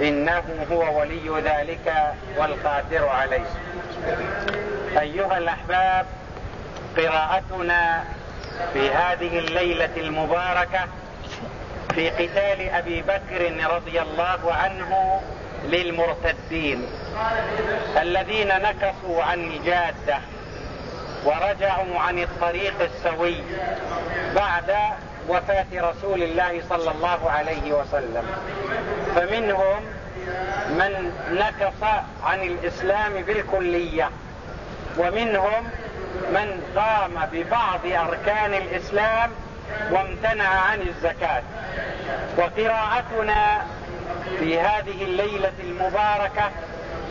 إنه هو ولي ذلك والقادر عليه. أيها الأحباب قراءتنا في هذه الليلة المباركة في قتال أبي بكر رضي الله عنه للمرتدين الذين نكصوا عن الجادة ورجعوا عن الطريق السوي بعد وفاة رسول الله صلى الله عليه وسلم. فمنهم من نكص عن الإسلام بالكلية ومنهم من قام ببعض أركان الإسلام وامتنع عن الزكاة. وقراءتنا في هذه الليلة المباركة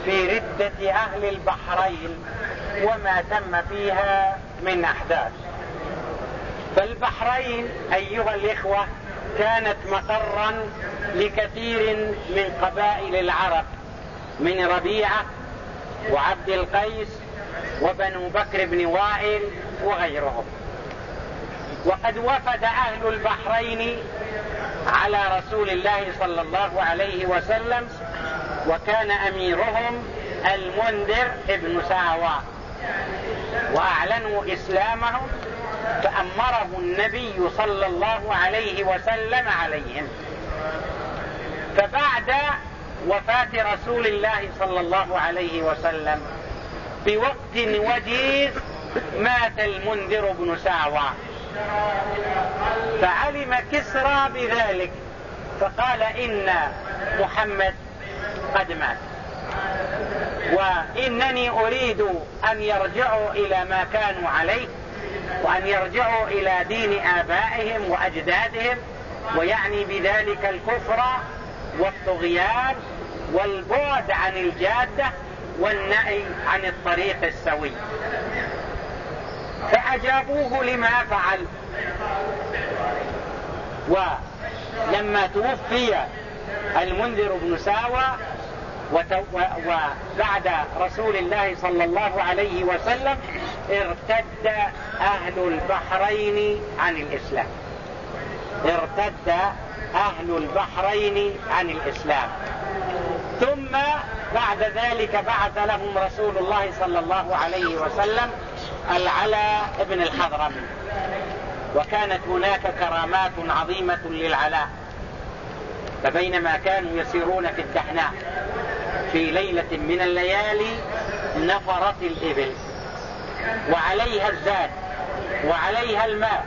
في ردة أهل البحرين وما تم فيها من أحداث. فالبحرين أيها الإخوة كانت مقرا لكثير من قبائل العرب من ربيعة وعبد القيس وبنو بكر بن وائل وغيرهم. وقد وفد أهل البحرين على رسول الله صلى الله عليه وسلم وكان أميرهم المنذر ابن ساوى وأعلنوا إسلامهم فأمره النبي صلى الله عليه وسلم عليهم. فبعد وفاة رسول الله صلى الله عليه وسلم بوقت وجيز مات المنذر بن سعوى فعلم كسرى بذلك فقال إن محمد قد مات. وإنني أريد أن يرجعوا إلى ما كانوا عليه وأن يرجعوا إلى دين آبائهم وأجدادهم ويعني بذلك الكفر والطغيان والبعد عن الجادة والنأي عن الطريق السوي. فأجابوه لما فعل. ولما توفي المنذر بن ساوى وبعد رسول الله صلى الله عليه وسلم ارتد أهل البحرين عن الإسلام. ارتد أهل البحرين عن الإسلام. ثم بعد ذلك بعث لهم رسول الله صلى الله عليه وسلم العلاء بن الحضرمي وكانت هناك كرامات عظيمة للعلاء فبينما كانوا يسيرون في الدحناء في ليلة من الليالي نفرت الإبل. وعليها الزاد وعليها الماء.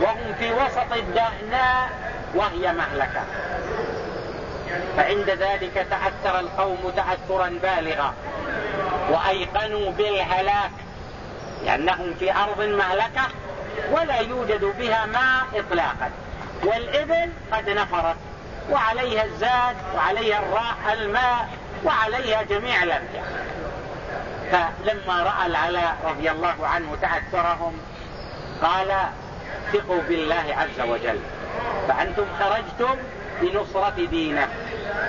وهم في وسط الدهناء وهي مهلكة. فعند ذلك تأثر القوم تأثرا بالغا. وأيقنوا بالهلاك. لأنهم في أرض مهلكة ولا يوجد بها ماء إطلاقا. والإبل قد نفرت. وعليها الزاد وعليها الماء وعليها جميع الأمتعة فلما رأى العلاء رضي الله عنه تأثرهم قال ثقوا بالله عز وجل. فأنتم خرجتم لنصرة دينه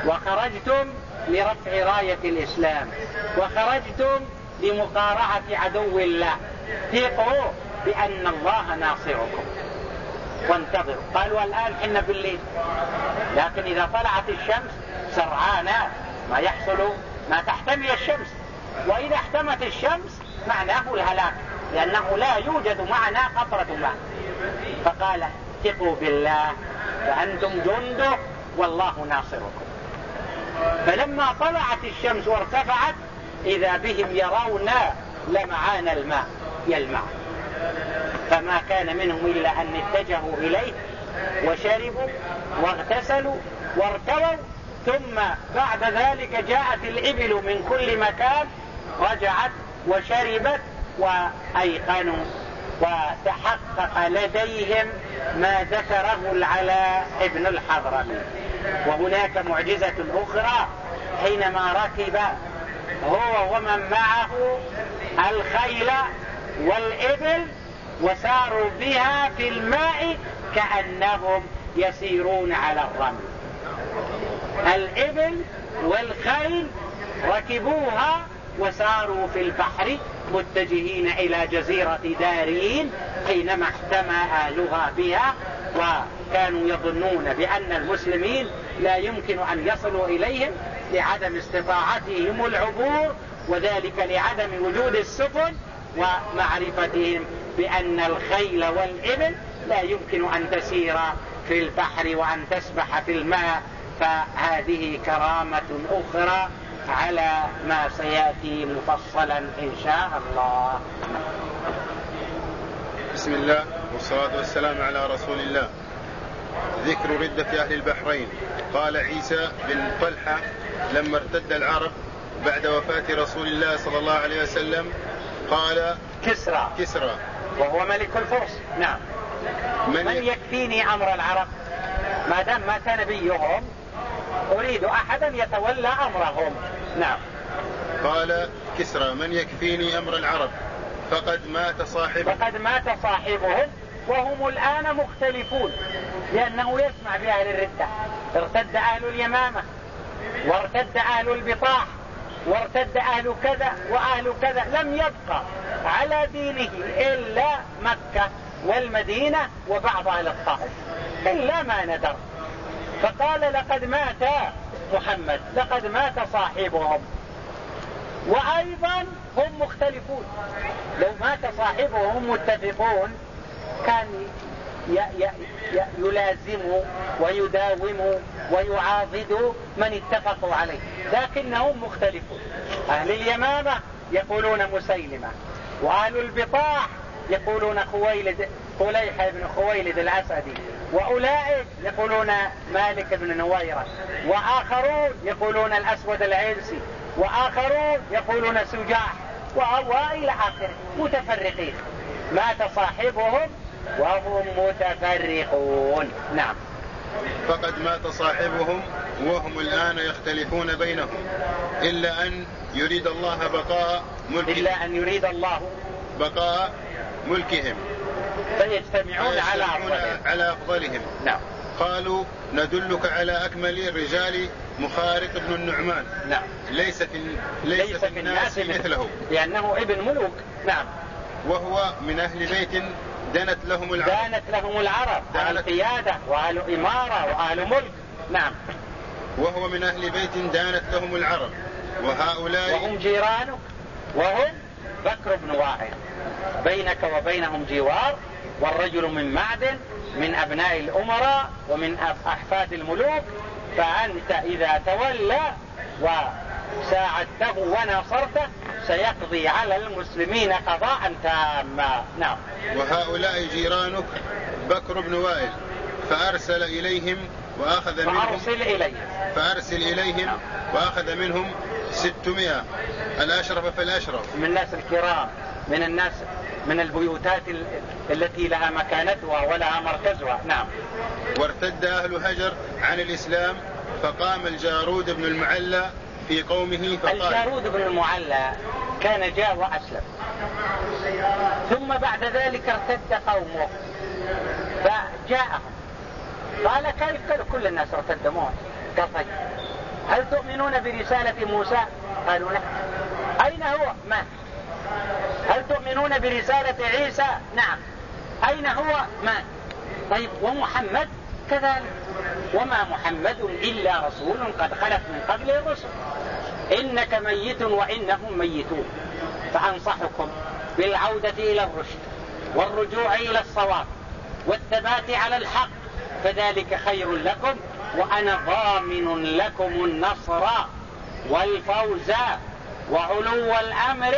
وخرجتم لرفع راية الإسلام وخرجتم لمقارعة عدو الله. ثقوا بأن الله ناصركم. وانتظروا. قالوا الآن حنا بالليل لكن إذا طلعت الشمس سرعانا ما يحصل ما تحتمي الشمس. وإذا احتمت الشمس معناه الهلاك لأنه لا يوجد معنا قطرة ماء. فقال ثقوا بالله فأنتم جنده والله ناصركم. فلما طلعت الشمس وارتفعت إذا بهم يرون لمعان الماء يلمع. فما كان منهم إلا أن اتجهوا إليه وشربوا واغتسلوا وارتووا ثم بعد ذلك جاءت الإبل من كل مكان رجعت وشربت وأيقنوا وتحقق لديهم ما ذكره العلاء ابن الحضرمي. وهناك معجزة أخرى حينما ركب هو ومن معه الخيل والإبل وساروا بها في الماء كأنهم يسيرون على الرمل. الإبل والخيل ركبوها وساروا في البحر متجهين إلى جزيرة دارين حينما احتمى أهلها بها وكانوا يظنون بأن المسلمين لا يمكن أن يصلوا إليهم لعدم استطاعتهم العبور وذلك لعدم وجود السفن ومعرفتهم بأن الخيل والإبل لا يمكن أن تسير في البحر وأن تسبح في الماء. فهذه كرامة أخرى على ما سيأتي مفصلا إن شاء الله. بسم الله والصلاة والسلام على رسول الله. ذكر ردة أهل البحرين. قال عيسى بن طلحة لما ارتد العرب بعد وفاة رسول الله صلى الله عليه وسلم قال كسرى. كسرى. وهو ملك الفرس. نعم. من, من يكفيني أمر العرب؟ ما دام مات نبيهم أريد أحدا يتولى أمرهم. نعم. قال كسرى من يكفيني أمر العرب؟ فقد مات صاحبه. فقد مات صاحبهم وهم الآن مختلفون لأنه يسمع بأهل الردة. ارتد أهل اليمامة وارتد أهل البطاح وارتد أهل كذا وأهل كذا. لم يبقى على دينه إلا مكة والمدينة وبعض أهل الطائف إلا ما ندر فقال لقد مات محمد. لقد مات صاحبهم. وأيضا هم مختلفون. لو مات صاحبهم متفقون. كان يلازم ويداوم ويعاضد من اتفقوا عليه. لكنهم مختلفون. أهل اليمامة يقولون مسيلمة. وأهل البطاح يقولون خويلد خليحة بن خويلد الأسدي. وأولئك يقولون مالك بن نويرة وآخرون يقولون الأسود العنسي وآخرون يقولون سجاح وإلى آخره متفرقين. مات صاحبهم وهم متفرقون. نعم. فقد مات صاحبهم وهم الآن يختلفون بينهم. إلا أن يريد الله بقاء ملكهم. إلا أن يريد الله بقاء ملكهم. فيجتمعون على أفضلهم. على أفضلهم. نعم. قالوا ندلك على أكمل الرجال مخارق بن النعمان. نعم. ليس في ليس, ليس في الناس مثله. لأنه ابن ملوك. نعم. وهو من أهل بيت دنت لهم العرب. دانت لهم العرب. أهل قيادة وأهل إمارة وأهل ملك. نعم. وهو من أهل بيت دانت لهم العرب. وهؤلاء وهم جيرانك. وهم بكر بن وائل بينك وبينهم جوار والرجل من معدن من أبناء الأمراء ومن أحفاد الملوك. فأنت إذا تولى وساعدته وناصرته سيقضي على المسلمين قضاء تاما. نعم. وهؤلاء جيرانك بكر بن وائل فأرسل إليهم وأخذ منهم فأرسل إليهم. فأرسل إليهم نعم. وأخذ منهم ستمائة. الأشرف فالأشرف من الناس الكرام من الناس من البيوتات التي لها مكانتها ولها مركزها. نعم. وارتد أهل هجر عن الإسلام فقام الجارود بن المعلى في قومه فقال الجارود بن المعلى كان جاء وأسلم. ثم بعد ذلك ارتد قومه فجاءهم. قال كيف كل الناس ارتد موت قال هل تؤمنون برسالة موسى؟ قالوا لا أين هو؟ مات هل تؤمنون برسالة عيسى؟ نعم. أين هو؟ مات طيب ومحمد؟ كذلك. وما محمد إلا رسول قد خلت من قبل الرسل. إنك ميت وإنهم ميتون. فأنصحكم بالعودة إلى الرشد والرجوع إلى الصواب والثبات على الحق. فذلك خير لكم وأنا ضامن لكم النصر والفوز وعلو الأمر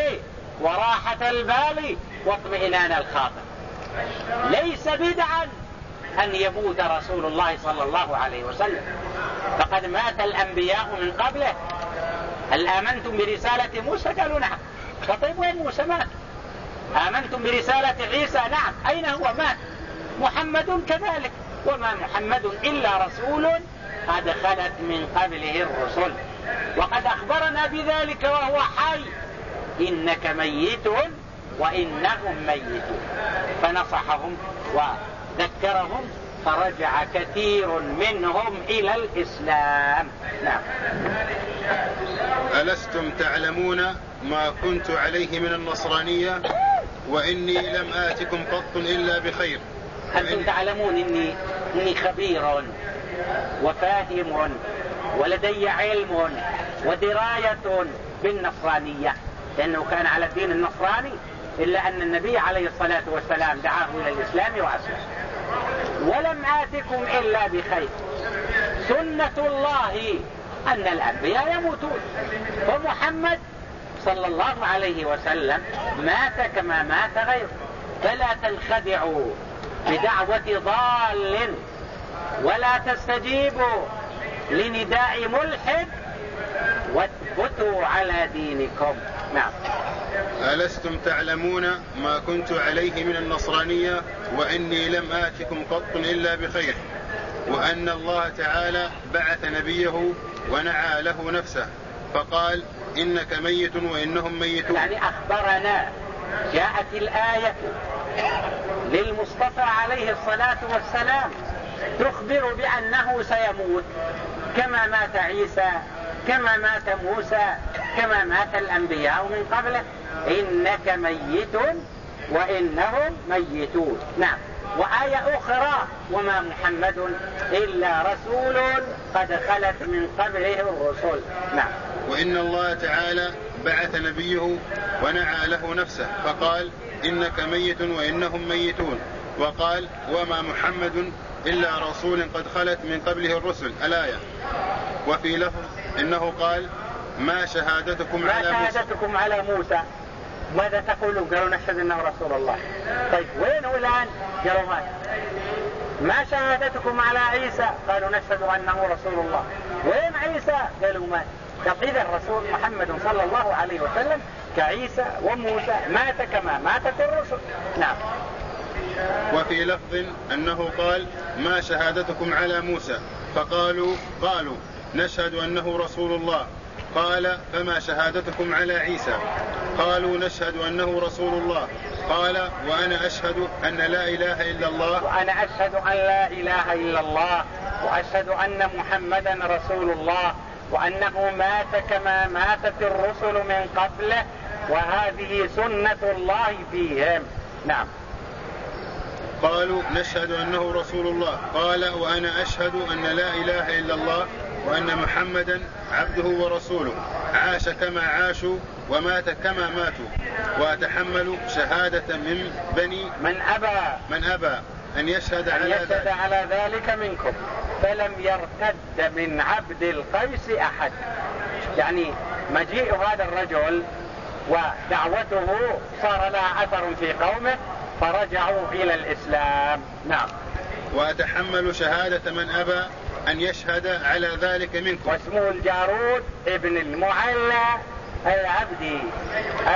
وراحة البال واطمئنان الخاطر. ليس بدعا أن يموت رسول الله صلى الله عليه وسلم. فقد مات الأنبياء من قبله. هل آمنتم برسالة موسى؟ قالوا نعم. فطيب وين موسى مات؟ آمنتم برسالة عيسى؟ نعم. أين هو مات؟ محمد كذلك. وما محمد إلا رسول قد خلت من قبله الرسل. وقد أخبرنا بذلك وهو حي. إنك ميت وإنهم ميتون. فنصحهم وذكرهم فرجع كثير منهم إلى الإسلام. نعم. ألستم تعلمون ما كنت عليه من النصرانية؟ وإني لم آتكم قط إلا بخير. أنتم تعلمون إني, إني خبير وفاهم ولدي علم ودراية بالنصرانية. لأنه كان على الدين النصراني إلا أن النبي عليه الصلاة والسلام دعاه إلى الإسلام وأسلم. ولم آتكم إلا بخير. سنة الله أن الأنبياء يموتون. ومحمد صلى الله عليه وسلم مات كما مات غيره. فلا تنخدعوا. بدعوة ضال. ولا تستجيبوا لنداء ملحد واثبتوا على دينكم. نعم. ألستم تعلمون ما كنت عليه من النصرانية وإني لم آتكم قط إلا بخير وأن الله تعالى بعث نبيه ونعى له نفسه فقال إنك ميت وإنهم ميتون. يعني أخبرنا جاءت الآية للمصطفى عليه الصلاة والسلام تخبر بأنه سيموت. كما مات عيسى كما مات موسى كما مات الأنبياء من قبله. إنك ميت وإنهم ميتون. نعم. وآية أخرى وما محمد إلا رسول قد خلت من قبله الرسل. نعم. وإن الله تعالى بعث نبيه ونعى له نفسه فقال إنك ميت وإنهم ميتون. وقال وما محمد إلا رسول قد خلت من قبله الرسل. الآية. وفي لفظ إنه قال ما شهادتكم ما على موسى. شهادتكم على موسى؟ ماذا تقولون؟ قالوا نشهد إنه رسول الله. طيب وين هو الآن؟ قالوا مات ما شهادتكم على عيسى؟ قالوا نشهد أنه رسول الله. وين عيسى؟ قالوا مات اذا الرسول محمد صلى الله عليه وسلم كعيسى وموسى مات كما ماتت الرسل. نعم. وفي لفظ أنه قال ما شهادتكم على موسى؟ فقالوا قالوا نشهد أنه رسول الله. قال فما شهادتكم على عيسى؟ قالوا نشهد أنه رسول الله. قال وأنا أشهد أن لا إله إلا الله. وأنا أشهد أن لا إله إلا الله. وأشهد أن محمدا رسول الله. وأنه مات كما ماتت الرسل من قبله وهذه سنة الله فيهم. نعم. قالوا نشهد أنه رسول الله. قال وأنا أشهد أن لا إله إلا الله وأن محمدا عبده ورسوله. عاش كما عاشوا ومات كما ماتوا. وأتحمل شهادة من بني من أبى. من أبى. أن يشهد أن على يشهد ذلك. على ذلك منكم. فلم يرتد من عبد القيس أحد. يعني مجيء هذا الرجل ودعوته صار لها أثر في قومه فرجعوا إلى الإسلام. نعم. وأتحمل شهادة من أبى أن يشهد على ذلك منكم. واسمه الجارود ابن المعلى العبدي.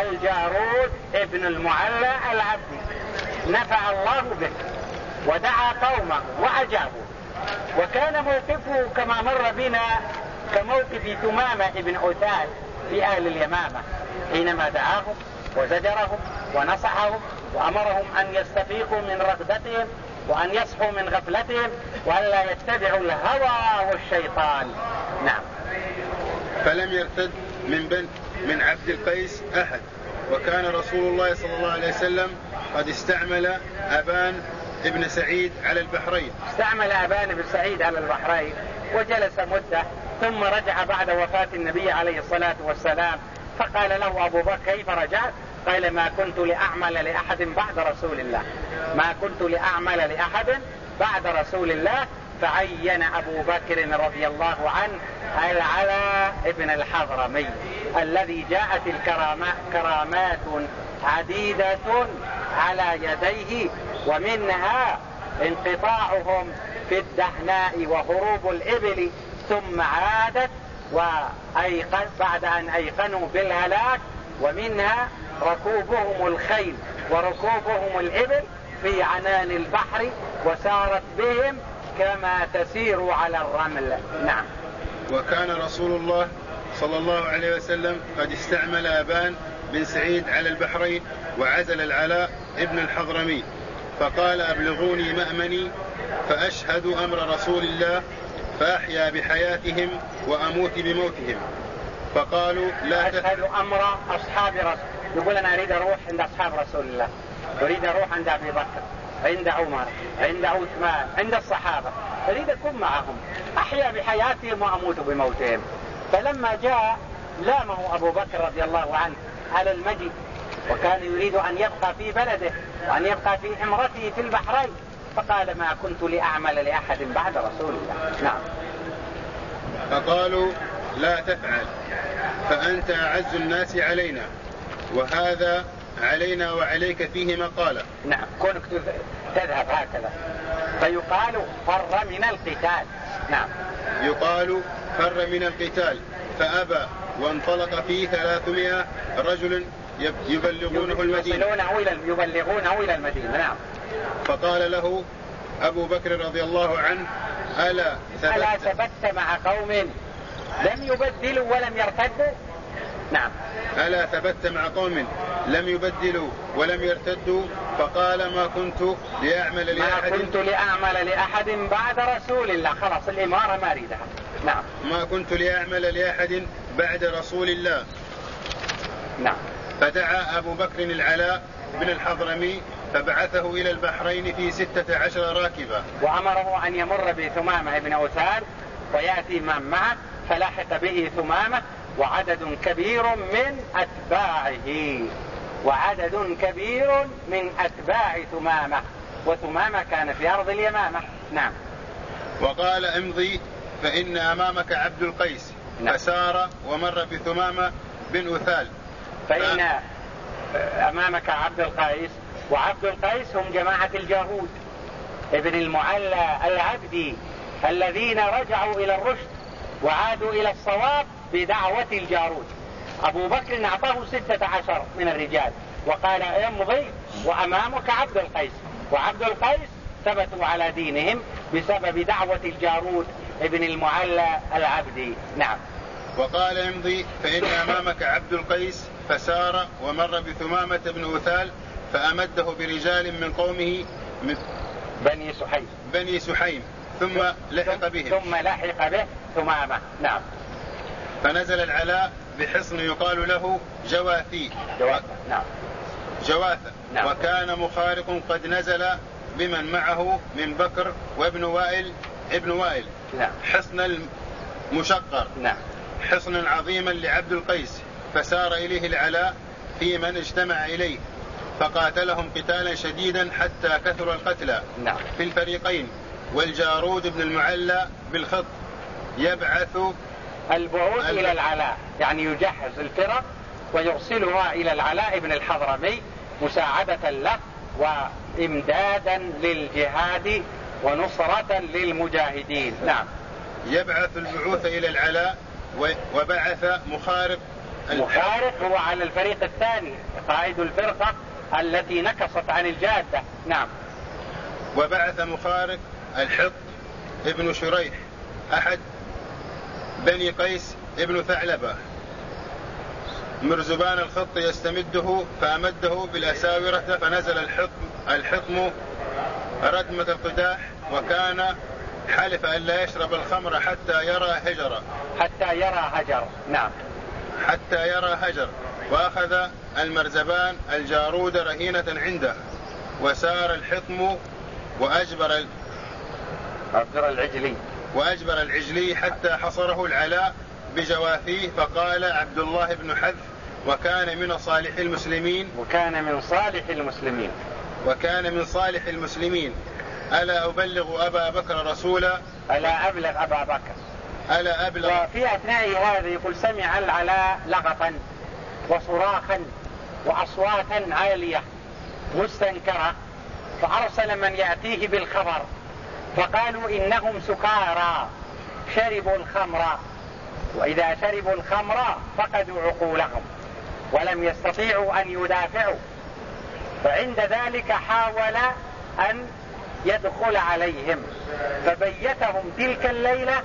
الجارود ابن المعلى العبدي. نفع الله به. ودعا قومه وأجابوا وكان موقفه كما مر بنا كموقف ثمامة ابن أثال في أهل اليمامة حينما دعاهم وزجرهم ونصحهم وأمرهم أن يستفيقوا من رغبتهم وأن يصحوا من غفلتهم وألا يتبعوا الهوى والشيطان. نعم. فلم يرتد من بن من عبد القيس أحد. وكان رسول الله صلى الله عليه وسلم قد استعمل أبان ابن سعيد على البحرين. استعمل أبان بن سعيد على البحرين وجلس مدة ثم رجع بعد وفاة النبي عليه الصلاة والسلام فقال له أبو بكر كيف رجعت؟ قال ما كنت لأعمل لأحد بعد رسول الله. ما كنت لأعمل لأحد بعد رسول الله فعين أبو بكر رضي الله عنه العلاء ابن الحضرمي الذي جاءت الكرامات كرامات عديدة على يديه ومنها انقطاعهم في الدهناء وهروب الإبل ثم عادت وأيقن بعد أن أيقنوا بالهلاك ومنها ركوبهم الخيل وركوبهم الإبل في عنان البحر وسارت بهم كما تسير على الرمل. نعم. وكان رسول الله صلى الله عليه وسلم قد استعمل أبان بن سعيد على البحرين وعزل العلاء ابن الحضرمي. فقال أبلغوني مأمني فأشهد أمر رسول الله فأحيا بحياتهم وأموت بموتهم. فقالوا لا أشهد أمر أصحاب رسول يقول أنا أريد أروح عند أصحاب رسول الله. أريد أروح عند أبي بكر عند عمر عند عثمان عند الصحابة. أريد أكون معهم. أحيا بحياتهم وأموت بموتهم. فلما جاء لامه أبو بكر رضي الله عنه على المجيء وكان يريد أن يبقى في بلده وأن يبقى في عمرته في البحرين. فقال ما كنت لأعمل لأحد بعد رسول الله. نعم. فقالوا لا تفعل فأنت أعز الناس علينا وهذا علينا وعليك فيه مقالة. نعم. كونك تذهب هكذا. فيقال فر من القتال. نعم. يقال فر من القتال فأبى وانطلق فيه ثلاثمائة رجل يبلغونه المدينة. يبلغونه إلى المدينة نعم. فقال له أبو بكر رضي الله عنه ألا ثبت ألا ثبت مع قوم لم يبدلوا ولم يرتدوا؟ نعم. ألا ثبت مع قوم لم يبدلوا ولم يرتدوا؟ فقال ما كنت لأعمل لأحد. ما كنت لأعمل لأحد بعد رسول الله. خلاص الإمارة ما أريدها. نعم. ما كنت لأعمل لأحد بعد رسول الله. نعم. فدعا أبو بكر العلاء بن الحضرمي فبعثه إلى البحرين في ستة عشر راكبة. وأمره أن يمر بثمامة بن أوتاد ويأتي من معه فلاحق به ثمامة وعدد كبير من أتباعه. وعدد كبير من أتباع ثمامة. وثمامة كان في أرض اليمامة. نعم. وقال امضي فإن أمامك عبد القيس. نعم. فسار ومر بثمامة بن أثال فإن ف... أمامك عبد القيس وعبد القيس هم جماعة الجارود ابن المعلى العبدي الذين رجعوا إلى الرشد وعادوا إلى الصواب بدعوة الجارود أبو بكر أعطاه ستة عشر من الرجال وقال امضي وأمامك عبد القيس. وعبد القيس ثبتوا على دينهم بسبب دعوة الجارود ابن المعلى العبدي. نعم. وقال امضي فإن أمامك عبد القيس فسار ومر بثمامة بن أثال فأمده برجال من قومه من بني سحيم. بني سحيم ثم لحق بهم. ثم لحق به ثمامة. نعم. فنزل العلاء بحصن يقال له جواثي. جواثة. نعم. جواثة. نعم. وكان مخارق قد نزل بمن معه من بكر وابن وائل ابن وائل. نعم. حصن المشقر. نعم. حصن عظيما لعبد القيس. فسار إليه العلاء في من اجتمع إليه فقاتلهم قتالا شديدا حتى كثر القتلى نعم. في الفريقين والجارود بن المعلى بالخط يبعث البعوث إلى العلاء يعني يجهز الفرق ويرسلها إلى العلاء بن الحضرمي مساعدة له وإمدادا للجهاد ونصرة للمجاهدين نعم يبعث البعوث إلى العلاء وبعث مخارق مخارق هو على الفريق الثاني قائد الفرقة التي نكصت عن الجادة. نعم. وبعث مخارق الحط ابن شريح أحد بني قيس ابن ثعلبة. مرزبان الخط يستمده فأمده بالأساورة فنزل الحطم الحطم ردمة القداح وكان حلف أن لا يشرب الخمر حتى يرى هجرا حتى يرى هجر نعم. حتى يرى هجر وأخذ المرزبان الجارود رهينة عنده وسار الحطم وأجبر أجبر العجلي. وأجبر العجلي حتى حصره العلاء بجواثيه فقال عبد الله بن حذف وكان من صالح المسلمين. وكان من صالح المسلمين. وكان من صالح المسلمين. ألا أبلغ أبا بكر رسولا؟ ألا أبلغ أبا بكر. ألا أبلغ. وفي أثناء هذا يقول سمع العلاء لغطا وصراخا وأصواتا عالية مستنكرة فأرسل من يأتيه بالخبر فقالوا إنهم سكارى. شربوا الخمر. وإذا شربوا الخمر فقدوا عقولهم ولم يستطيعوا أن يدافعوا. فعند ذلك حاول أن يدخل عليهم. فبيتهم تلك الليلة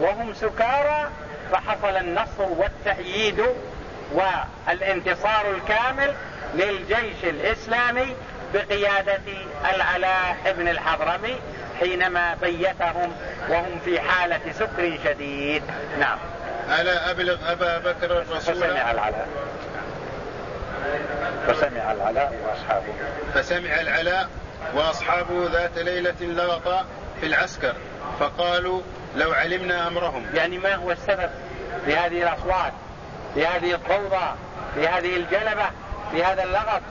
وهم سكارى فحصل النصر والتأييد والانتصار الكامل للجيش الإسلامي بقيادة العلاء بن الحضرمي حينما بيتهم وهم في حالة سكر شديد. نعم. ألا أبلغ أبا بكر الرسول؟ فسمع العلاء. فسمع العلاء وأصحابه. فسمع العلاء وأصحابه ذات ليلة لغط في العسكر فقالوا لو علمنا أمرهم. يعني ما هو السبب في هذه الأصوات في هذه في هذه الجلبة في هذا اللغط؟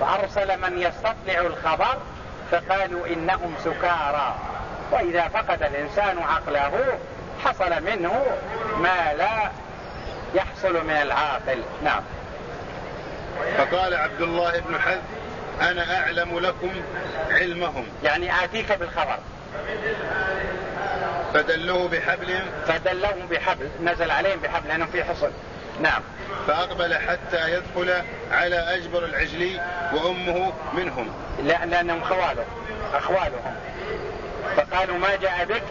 فأرسل من يستطلع الخبر فقالوا إنهم سكارى. وإذا فقد الإنسان عقله حصل منه ما لا يحصل من العاقل. نعم. فقال عبد الله بن حذ أنا أعلم لكم علمهم. يعني آتيك بالخبر. فدلوه بحبل؟ فدلوه بحبل نزل عليهم بحبل لأنه في حصن. نعم. فأقبل حتى يدخل على أجبر العجلي وأمه منهم. لا لأنهم خواله أخوالهم. فقالوا ما جاء بك؟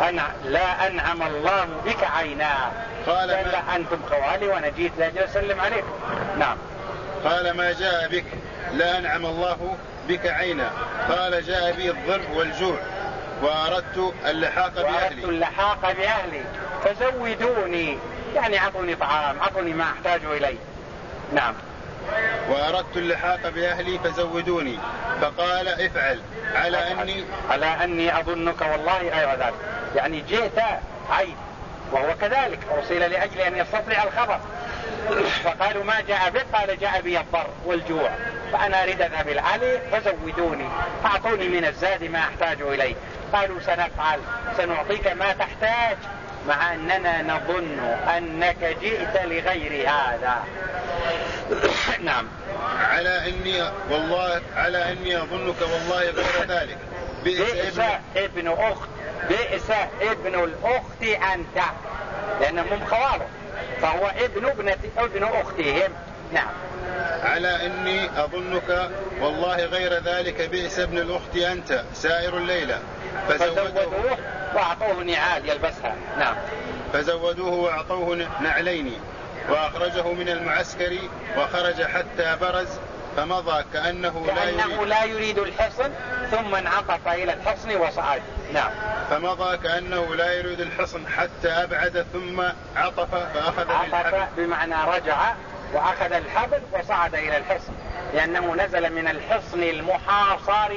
أنا لا أنعم الله بك عينا. قال ما أنتم خوالي وأنا جيت لأجل أسلم عليك نعم. قال ما جاء بك؟ لا أنعم الله بك عينا. قال جاء بي الضر والجوع. وأردت اللحاق بأهلي. وأردت اللحاق بأهلي. فزودوني. يعني أعطوني طعام أعطوني ما أحتاج إليه. نعم. وأردت اللحاق بأهلي فزودوني. فقال افعل. على أني على أني أظنك والله غير ذلك. يعني جئت عيد وهو كذلك. أرسل لأجل أن يستطلع الخبر. فقالوا ما جاء بك؟ قال جاء بي الضر والجوع. فأنا أريد أذهب العلي فزودوني. أعطوني من الزاد ما أحتاج إليه. قالوا سنفعل. سنعطيك ما تحتاج مع أننا نظن أنك جئت لغير هذا. نعم. على إني والله على إني أظنك والله غير ذلك. بئس ابن أخت بئس ابن الأخت أنت. لأنهم خواله فهو ابن ابنة ابن أختهم. نعم. على إني أظنك والله غير ذلك بئس ابن الأخت أنت سائر الليلة. فزودوه. وأعطوه نعال يلبسها. نعم. فزودوه وأعطوه نعلين. وأخرجه من المعسكر وخرج حتى برز فمضى كأنه, كأنه لا يريد, لا يريد الحصن ثم انعطف إلى الحصن وصعد. نعم. فمضى كأنه لا يريد الحصن حتى أبعد ثم عطف فأخذ عطف بمعنى رجع وأخذ الحبل وصعد إلى الحصن. لأنه نزل من الحصن المحاصر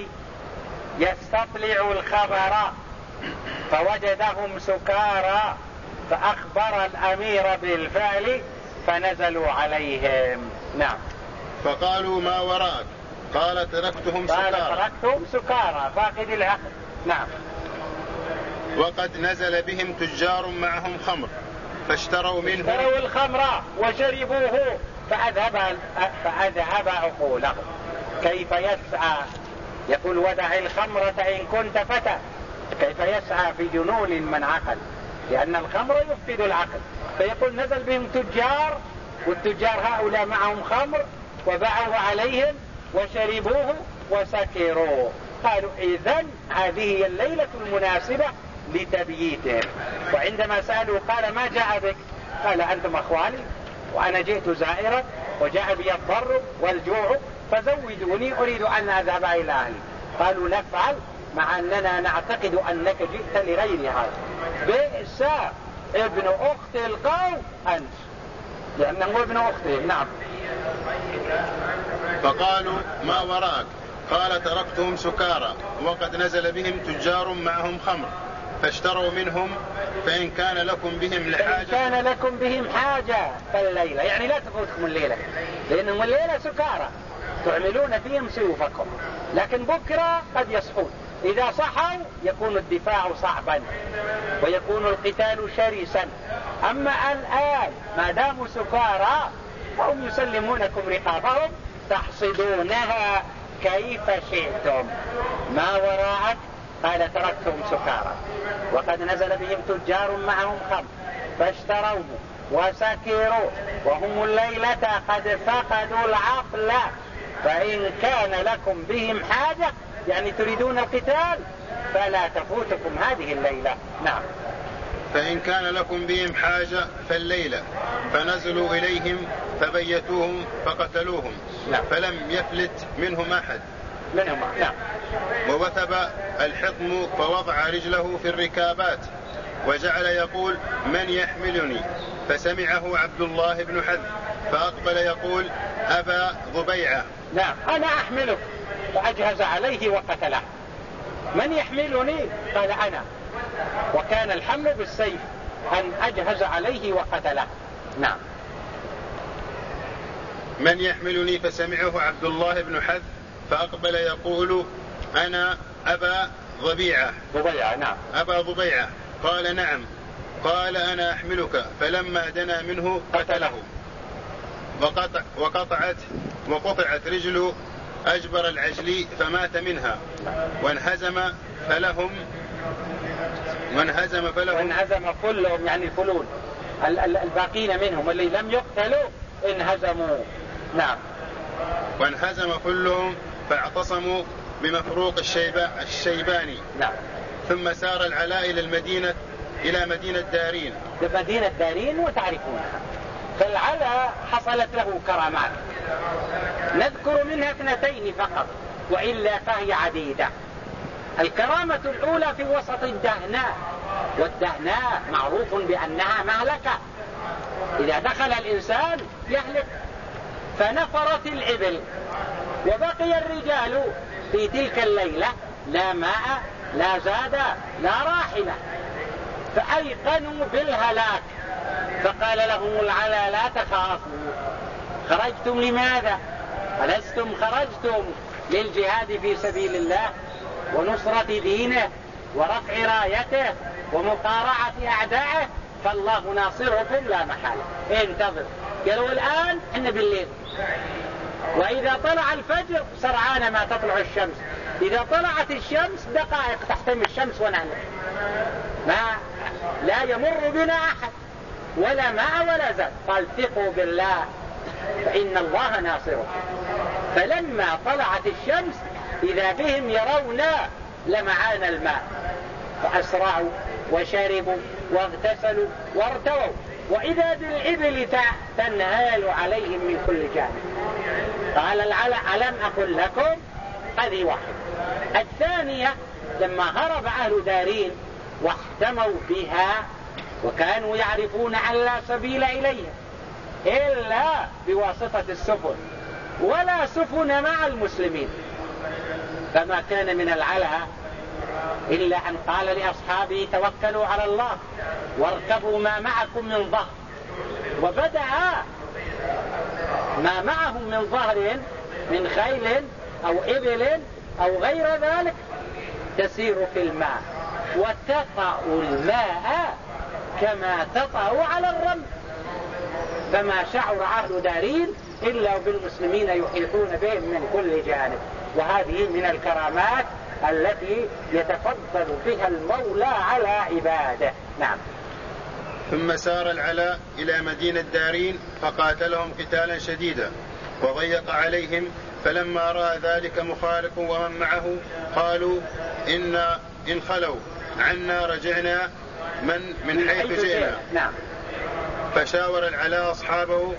يستطلع الخبر. فوجدهم سكارى فأخبر الأمير بالفعل فنزلوا عليهم. نعم. فقالوا ما وراءك قال تركتهم سكارى. قال تركتهم سكارى. فاقد العقل نعم. وقد نزل بهم تجار معهم خمر. فاشتروا منه. اشتروا الخمر وشربوه فأذهب, فأذهب عقولهم. كيف يسعى؟ يقول ودع الخمرة إن كنت فتى. كيف يسعى في جنون من عقل؟ لأن الخمر يفقد العقل. فيقول نزل بهم تجار والتجار هؤلاء معهم خمر وباعوه عليهم وشربوه وسكروا. قالوا إذا هذه هي الليلة المناسبة لتبييتهم وعندما سألوا قال ما جاء بك؟ قال أنتم أخواني وأنا جئت زائرا وجاء بي الضر والجوع فزودوني أريد أن أذهب إلى أهلي. قالوا نفعل مع أننا نعتقد أنك جئت لغير هذا. بئس ابن أخت القوم أنت. لأنه ابن أخته نعم. فقالوا ما وراك؟ قال تركتهم سكارى وقد نزل بهم تجار معهم خمر. فاشتروا منهم فإن كان لكم بهم لحاجة. فإن كان لكم بهم حاجة فالليلة. يعني لا تفوتكم الليلة لأنهم الليلة سكارى. تعملون فيهم سيوفكم. لكن بكرة قد يصحون. إذا صحوا يكون الدفاع صعبا ويكون القتال شرسا. أما الآن ما داموا سكارى فهم يسلمونكم رقابهم تحصدونها كيف شئتم. ما وراءك؟ قال تركتهم سكارى. وقد نزل بهم تجار معهم خمر. فاشتروه وسكروا وهم الليلة قد فقدوا العقل. فإن كان لكم بهم حاجة يعني تريدون القتال فلا تفوتكم هذه الليلة. نعم. فإن كان لكم بهم حاجة فالليلة. فنزلوا إليهم فبيتوهم فقتلوهم. نعم. فلم يفلت منهم أحد. منهم نعم. ووثب الحطم فوضع رجله في الركابات وجعل يقول من يحملني؟ فسمعه عبد الله بن حذ فأقبل يقول أبا ضبيعة. نعم. أنا أحملك. فأجهز عليه وقتله. من يحملني؟ قال أنا. وكان الحمل بالسيف أن أجهز عليه وقتله. نعم. من يحملني؟ فسمعه عبد الله بن حذ فأقبل يقول أنا أبا ضبيعة. ضبيعة نعم. أبا ضبيعة. قال نعم. قال أنا أحملك. فلما دنا منه قتله. وقطع وقطعت وقطعت رجل أجبر العجلي فمات منها. وانهزم فلهم وانهزم فلهم. وانهزم كلهم يعني الفلول الباقين منهم اللي لم يقتلوا انهزموا. نعم. وانهزم كلهم فاعتصموا بمفروق الشيبة الشيباني. نعم. ثم سار العلاء إلى المدينة إلى مدينة دارين. مدينة دارين وتعرفونها. فالعلاء حصلت له كرامات. نذكر منها اثنتين فقط وإلا فهي عديدة. الكرامة الأولى في وسط الدهناء. والدهناء معروف بأنها مهلكة. إذا دخل الإنسان يهلك. فنفرت الإبل. وبقي الرجال في تلك الليلة لا ماء لا زاد لا راحلة فأيقنوا بالهلاك. فقال لهم العلا لا تخافوا. خرجتم لماذا؟ ألستم خرجتم للجهاد في سبيل الله ونصرة دينه ورفع رايته ومقارعة أعدائه؟ فالله ناصركم لا محالة. انتظر. قالوا الآن إحنا بالليل. وإذا طلع الفجر سرعان ما تطلع الشمس. إذا طلعت الشمس دقائق تحتم الشمس ونهلك ما لا يمر بنا أحد. ولا ماء ولا زاد. قال ثقوا بالله فإن الله ناصركم فلما طلعت الشمس إذا بهم يرون لمعان الماء. فأسرعوا وشربوا واغتسلوا وارتووا. وإذا بالإبل تنهال عليهم من كل جانب. قال العلا ألم أقل لكم؟ هذه واحدة الثانية لما هرب أهل دارين واحتموا بها وكانوا يعرفون أن لا سبيل إليها إلا بواسطة السفن ولا سفن مع المسلمين. فما كان من العلا إلا أن قال لأصحابه توكلوا على الله واركبوا ما معكم من ظهر وبدأ ما معهم من ظهر من خيل أو إبل أو غير ذلك تسير في الماء. وتقع الماء كما تطأ على الرمل. فما شعر أهل دارين إلا بالمسلمين يحيطون بهم من كل جانب. وهذه من الكرامات التي يتفضل بها المولى على عباده. نعم. ثم سار العلاء إلى مدينة دارين فقاتلهم قتالا شديدا وضيق عليهم فلما رأى ذلك مخالف ومن معه قالوا إن إن خلوا عنا رجعنا من من حيث جئنا. نعم. فشاور العلاء أصحابه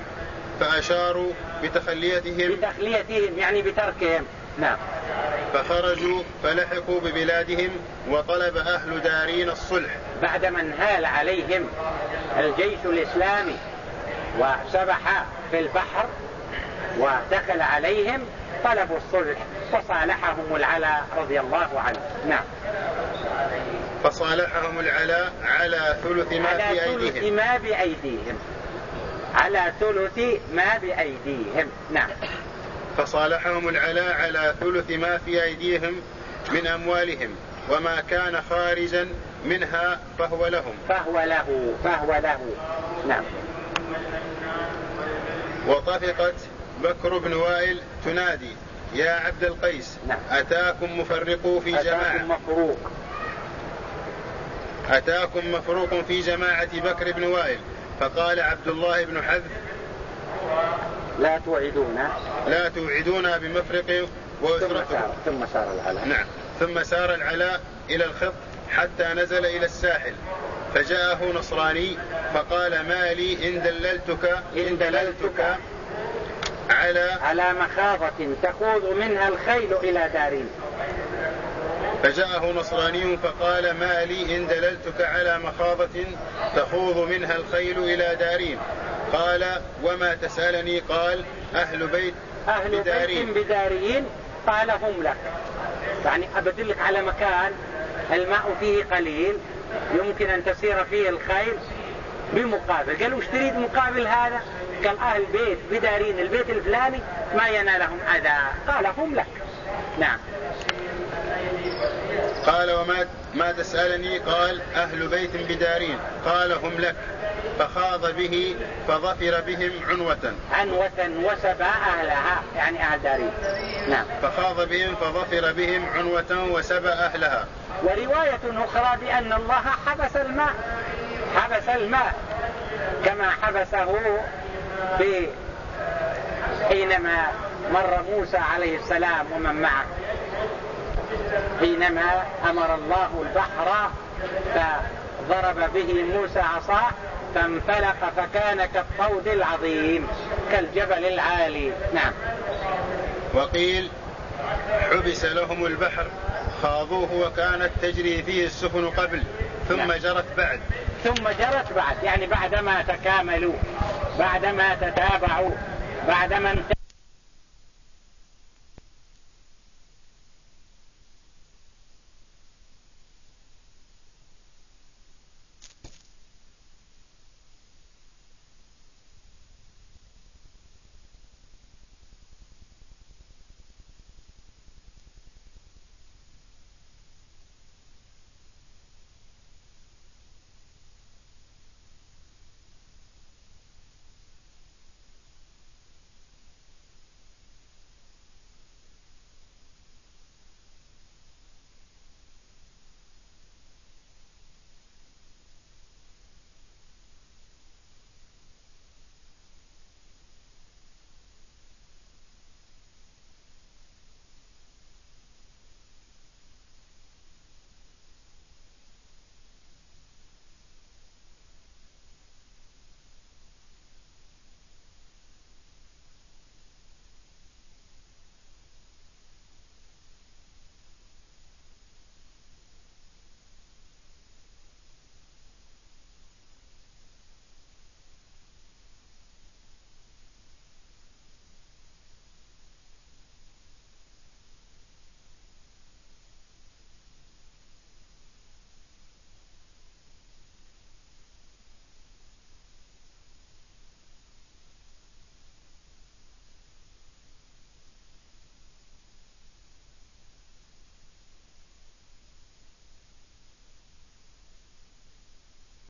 فأشاروا بتخليتهم. بتخليتهم يعني بتركهم. نعم. فخرجوا فلحقوا ببلادهم وطلب أهل دارين الصلح. بعدما انهال عليهم الجيش الإسلامي وسبح في البحر ودخل عليهم طلبوا الصلح فصالحهم العلا رضي الله عنه. نعم. فصالحهم العلاء على ثلث ما على في أيديهم. ثلث ما بأيديهم. على ثلث ما بأيديهم. نعم. فصالحهم العلاء على ثلث ما في أيديهم من أموالهم وما كان خارجا منها فهو لهم. فهو له فهو له. نعم. وطفقت بكر بن وائل تنادي يا عبد القيس نعم. أتاكم مفرقوا في جماعة. أتاكم مفروق. أتاكم مفروق في جماعة بكر بن وائل. فقال عبد الله بن حذف لا توعدونا لا توعدونا بمفرق ويفرقكم ثم سار العلاء. نعم. ثم سار العلاء إلى الخط حتى نزل إلى الساحل. فجاءه نصراني فقال ما لي إن دللتك إن دللتك على على مخاضة تخوض منها الخيل إلى دارين. فجاءه نصراني فقال ما لي إن دللتك على مخاضة تخوض منها الخيل إلى دارين. قال وما تسألني قال أهل بيت أهل بدارين. بيت بداريين قال هم لك. يعني أبدلك على مكان الماء فيه قليل يمكن أن تسير فيه الخيل بمقابل. قالوا وش تريد مقابل هذا؟ قال أهل بيت بدارين البيت الفلاني ما ينالهم أذى. قال هم لك. نعم. قال وما ما تسألني؟ قال أهل بيت بدارين. قال هم لك. فخاض به فظفر بهم عنوة. عنوة وسبى أهلها يعني أهل دارين نعم. فخاض بهم فظفر بهم عنوة وسبى أهلها. ورواية أخرى بأن الله حبس الماء. حبس الماء كما حبسه في حينما مر موسى عليه السلام ومن معه. حينما أمر الله البحر فضرب به موسى عصاه فانفلق فكان كالطود العظيم كالجبل العالي. نعم. وقيل حبس لهم البحر خاضوه وكانت تجري فيه السفن قبل ثم نعم. جرت بعد. ثم جرت بعد يعني بعدما تكاملوا بعدما تتابعوا بعدما انتهوا